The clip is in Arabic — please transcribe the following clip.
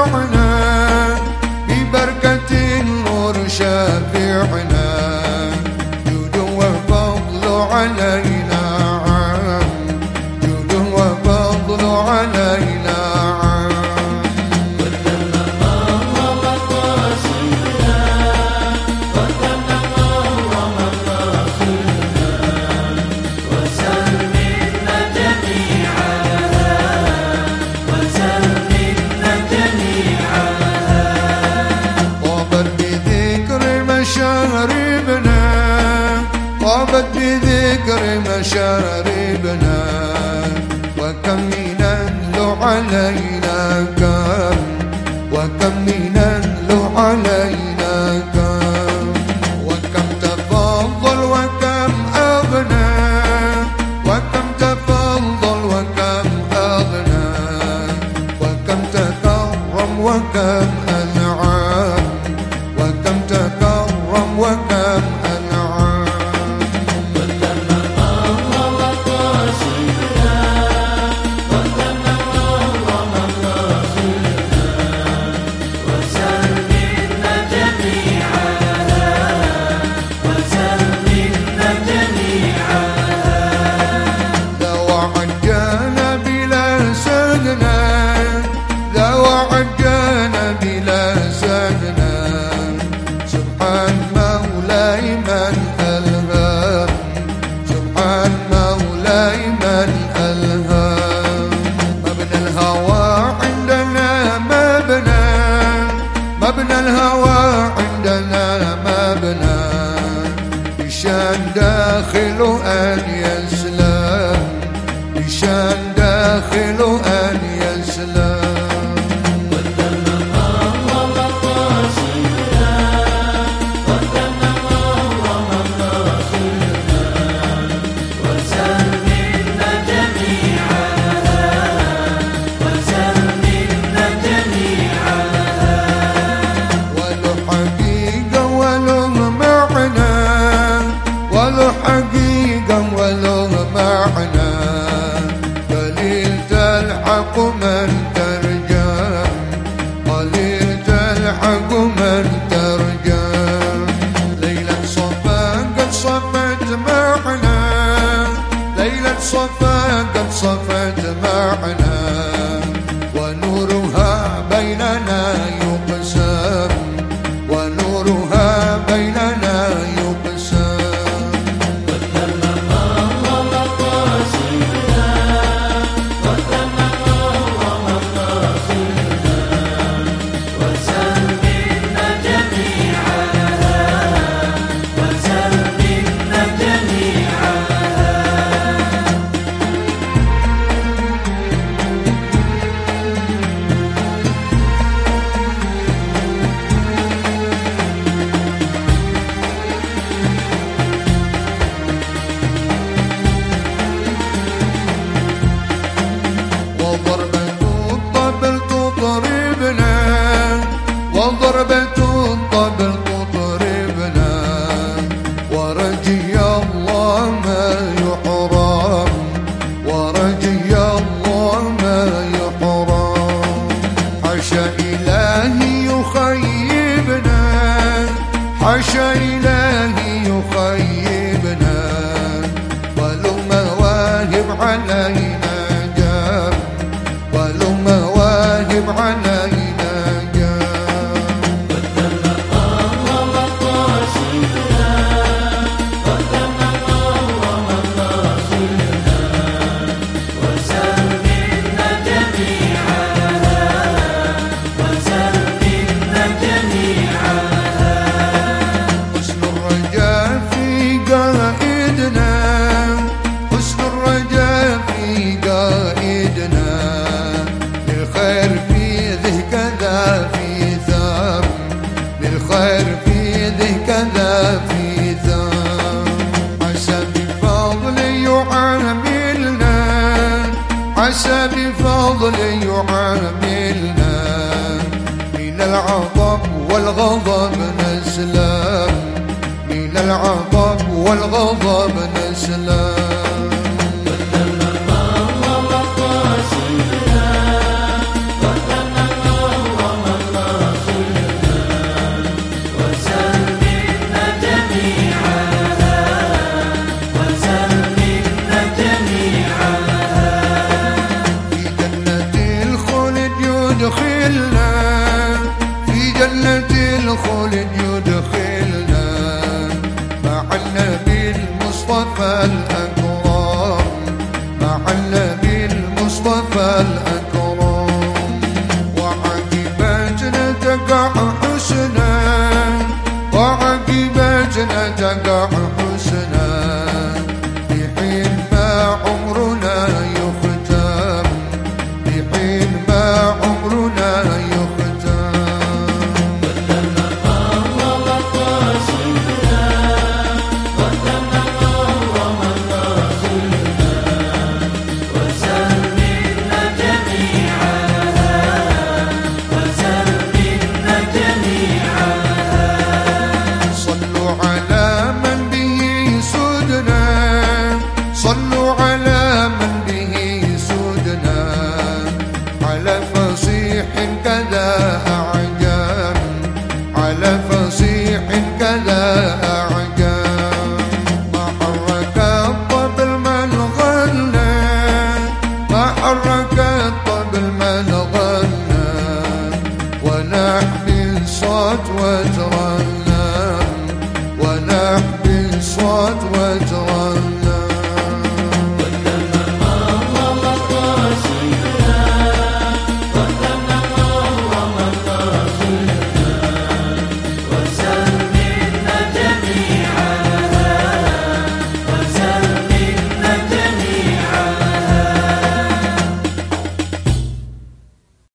شفيعنا ببركة النور شفيعنا جود وفضل علينا. عام وفضل علينا. Lời عن مولاي من ألهام. مبنى الهوى عندنا مبنى. مبنى الهوى عندنا مبنى. مشان داخله أن يسمع حقيقة ولو معنى. الذي يخيبنا ولو مواهب عليه عسى بفضله يعاملنا من العطب والغضب نسلم من العطب والغضب نسلم الخلد يدخلنا مع النبي المصطفى الأكرم. مع النبي المصطفى الأكرم. وعقبتنا تقع حسنا وعقبتنا تقع حسنا ونحمي صوت وترنم